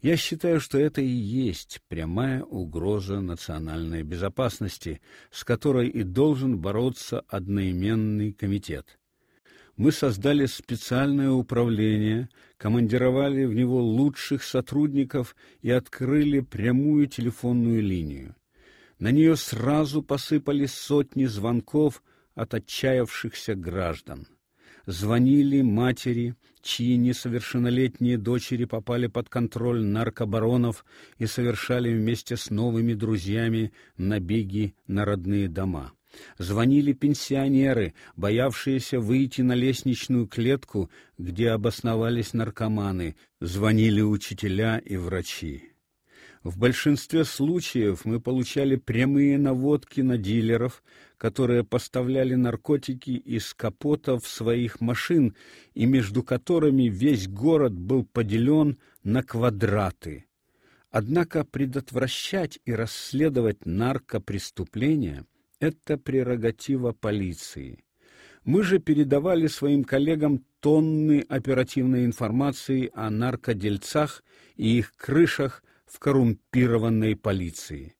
Я считаю, что это и есть прямая угроза национальной безопасности, с которой и должен бороться одноименный комитет. Мы создали специальное управление, командировали в него лучших сотрудников и открыли прямую телефонную линию. На нее сразу посыпались сотни звонков от отчаявшихся граждан. Звонили матери, чьи несовершеннолетние дочери попали под контроль наркобаронов и совершали вместе с новыми друзьями набеги на родные дома. Звонили пенсионеры, боявшиеся выйти на лестничную клетку, где обосновались наркоманы, звонили учителя и врачи. В большинстве случаев мы получали прямые наводки на дилеров, которые поставляли наркотики из капотов своих машин и между которыми весь город был поделен на квадраты. Однако предотвращать и расследовать наркопреступления это прерогатива полиции. Мы же передавали своим коллегам тонны оперативной информации о наркодельцах и их крышах в коррумпированной полиции.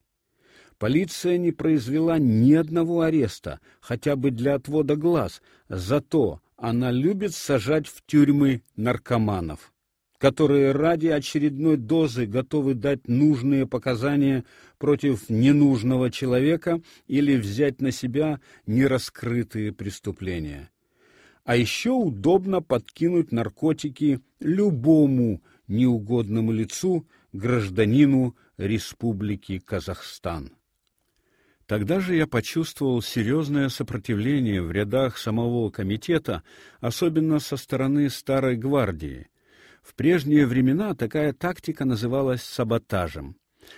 Полиция не произвела ни одного ареста, хотя бы для отвода глаз, зато она любит сажать в тюрьмы наркоманов, которые ради очередной дозы готовы дать нужные показания против ненужного человека или взять на себя нераскрытые преступления. А еще удобно подкинуть наркотики любому неугодному лицу, гражданину Республики Казахстан. Тогда же я почувствовал серьезное сопротивление в рядах самого комитета, особенно со стороны старой гвардии. В прежние времена такая тактика называлась саботажем.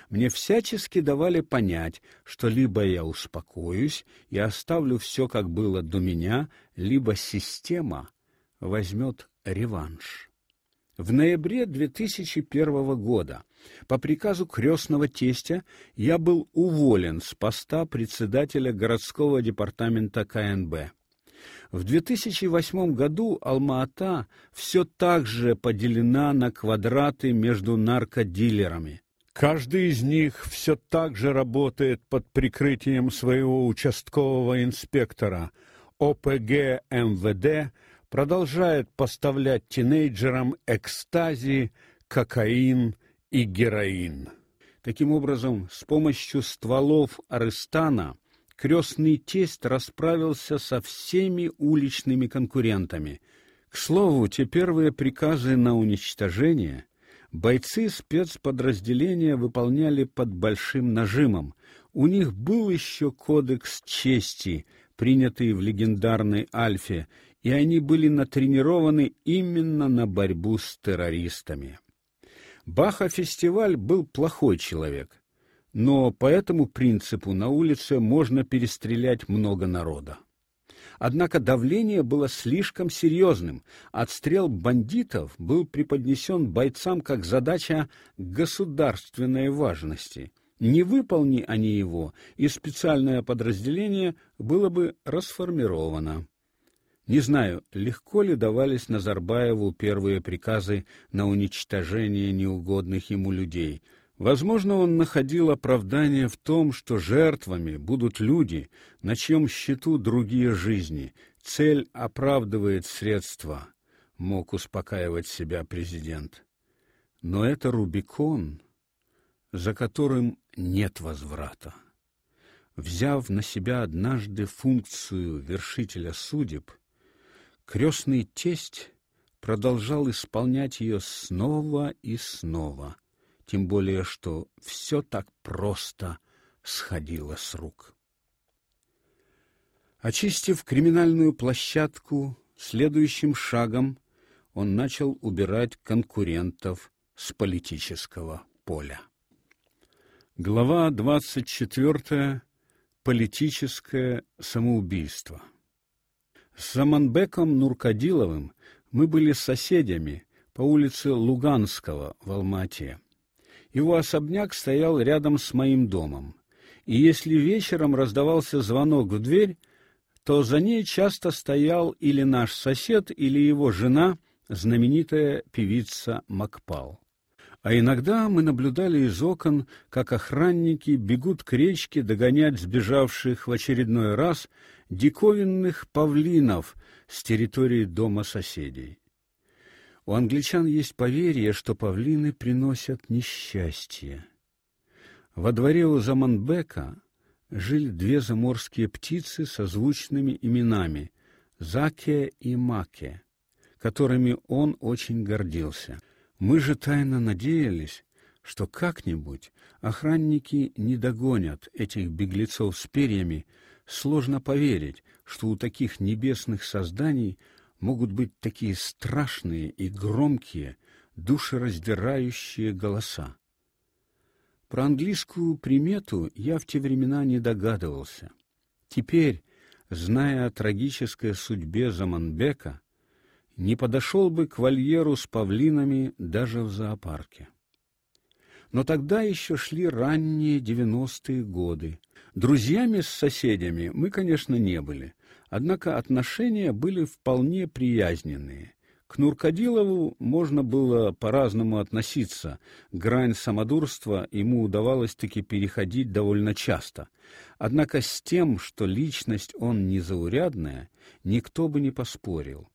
Мне всячески давали понять, что либо я успокоюсь и оставлю все, как было до меня, либо система возьмет реванш. В ноябре 2001 года по приказу крестного тестя я был уволен с поста председателя городского департамента КНБ. В 2008 году Алма-Ата все так же поделена на квадраты между наркодилерами. Каждый из них все так же работает под прикрытием своего участкового инспектора. ОПГ МВД продолжает поставлять тинейджерам экстази, кокаин и героин. Таким образом, с помощью стволов Арыстана крестный тесть расправился со всеми уличными конкурентами. К слову, те первые приказы на уничтожение бойцы спецподразделения выполняли под большим нажимом. У них был еще кодекс чести, принятый в легендарной Альфе, и они были натренированы именно на борьбу с террористами. Баха-фестиваль был плохой человек, но по этому принципу на улице можно перестрелять много народа. Однако давление было слишком серьезным. Отстрел бандитов был преподнесен бойцам как задача государственной важности. Не выполни они его, и специальное подразделение было бы расформировано. Не знаю, легко ли давались Назарбаеву первые приказы на уничтожение неугодных ему людей. Возможно, он находил оправдание в том, что жертвами будут люди, на чьем счету другие жизни. Цель оправдывает средства, мог успокаивать себя президент. Но это Рубикон, за которым нет возврата. Взяв на себя однажды функцию вершителя судеб, Крестный тесть продолжал исполнять ее снова и снова, тем более что все так просто сходило с рук. Очистив криминальную площадку, следующим шагом он начал убирать конкурентов с политического поля. Глава двадцать четвертая. Политическое самоубийство. С Заманбеком Нуркадиловым мы были соседями по улице Луганского в Алмате. Его особняк стоял рядом с моим домом, и если вечером раздавался звонок в дверь, то за ней часто стоял или наш сосед, или его жена, знаменитая певица Макпал. А иногда мы наблюдали из окон, как охранники бегут к речке догонять сбежавших в очередной раз диковинных павлинов с территории дома соседей. У англичан есть поверье, что павлины приносят несчастье. Во дворе у Заманбека жили две заморские птицы со звучными именами Заке и Маке, которыми он очень гордился. Мы же тайно надеялись, что как-нибудь охранники не догонят этих беглецов с перьями. Сложно поверить, что у таких небесных созданий могут быть такие страшные и громкие, душераздирающие голоса. Про английскую примету я в те времена не догадывался. Теперь, зная о трагической судьбе Заманбека, не подошел бы к вольеру с павлинами даже в зоопарке. Но тогда еще шли ранние девяностые годы. Друзьями с соседями мы, конечно, не были, однако отношения были вполне приязненные. К Нуркадилову можно было по-разному относиться. Грань самодурства ему удавалось таки переходить довольно часто. Однако с тем, что личность он незаурядная, никто бы не поспорил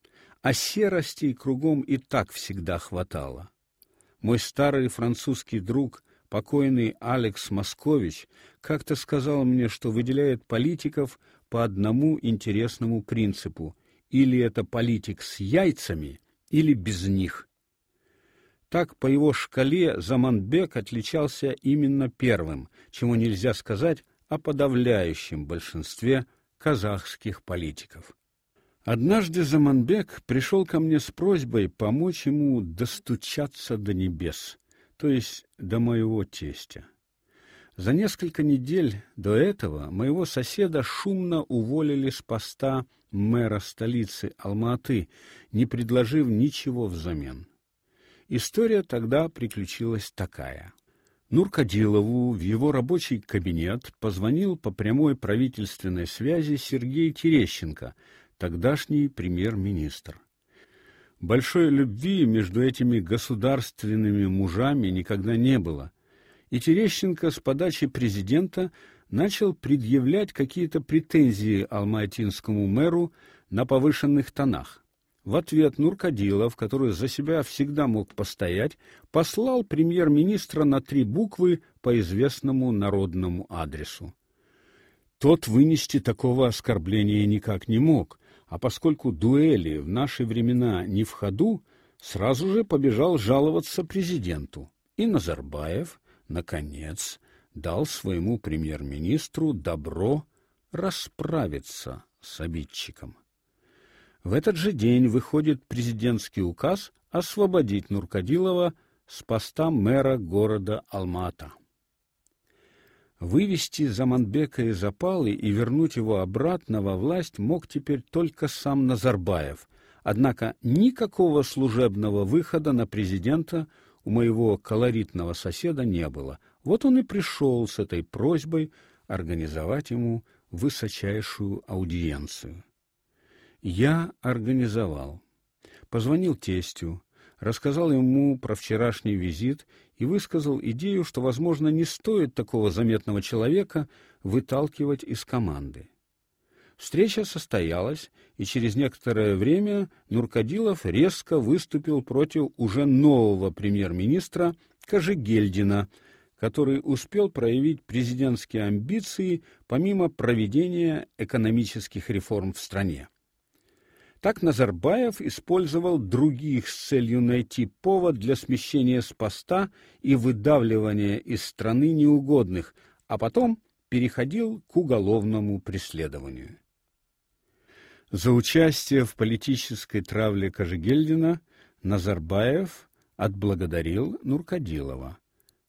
а серости кругом и так всегда хватало. Мой старый французский друг, покойный Алекс Москович, как-то сказал мне, что выделяет политиков по одному интересному принципу: или это политик с яйцами, или без них. Так по его шкале Заманбек отличался именно первым, чего нельзя сказать о подавляющем большинстве казахских политиков. Однажды Заманбек пришел ко мне с просьбой помочь ему достучаться до небес, то есть до моего тестя. За несколько недель до этого моего соседа шумно уволили с поста мэра столицы Алма-Аты, не предложив ничего взамен. История тогда приключилась такая: Нуркадилову в его рабочий кабинет позвонил по прямой правительственной связи Сергей Терещенко, тогдашний премьер-министр. Большой любви между этими государственными мужами никогда не было, и Терещенко с подачи президента начал предъявлять какие-то претензии алматинскому мэру на повышенных тонах. В ответ Нуркадилов, который за себя всегда мог постоять, послал премьер-министра на три буквы по известному народному адресу. Тот вынести такого оскорбления никак не мог, а поскольку дуэли в наши времена не в ходу, сразу же побежал жаловаться президенту. И Назарбаев, наконец, дал своему премьер-министру добро расправиться с обидчиком. В этот же день выходит президентский указ освободить Нуркадилова с поста мэра города Алма-Ата. Вывести Заманбека из опалы и вернуть его обратно во власть мог теперь только сам Назарбаев. Однако никакого служебного выхода на президента у моего колоритного соседа не было. Вот он и пришел с этой просьбой организовать ему высочайшую аудиенцию. Я организовал. Позвонил тестю, рассказал ему про вчерашний визит и высказал идею, что, возможно, не стоит такого заметного человека выталкивать из команды. Встреча состоялась, и через некоторое время Нуркадилов резко выступил против уже нового премьер-министра Кожегельдина, который успел проявить президентские амбиции помимо проведения экономических реформ в стране. Так Назарбаев использовал других с целью найти повод для смещения с поста и выдавливания из страны неугодных, а потом переходил к уголовному преследованию. За участие в политической травле Кожегельдина Назарбаев отблагодарил Нуркадилова.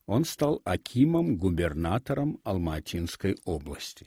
Он стал акимом губернатором Алматинской области.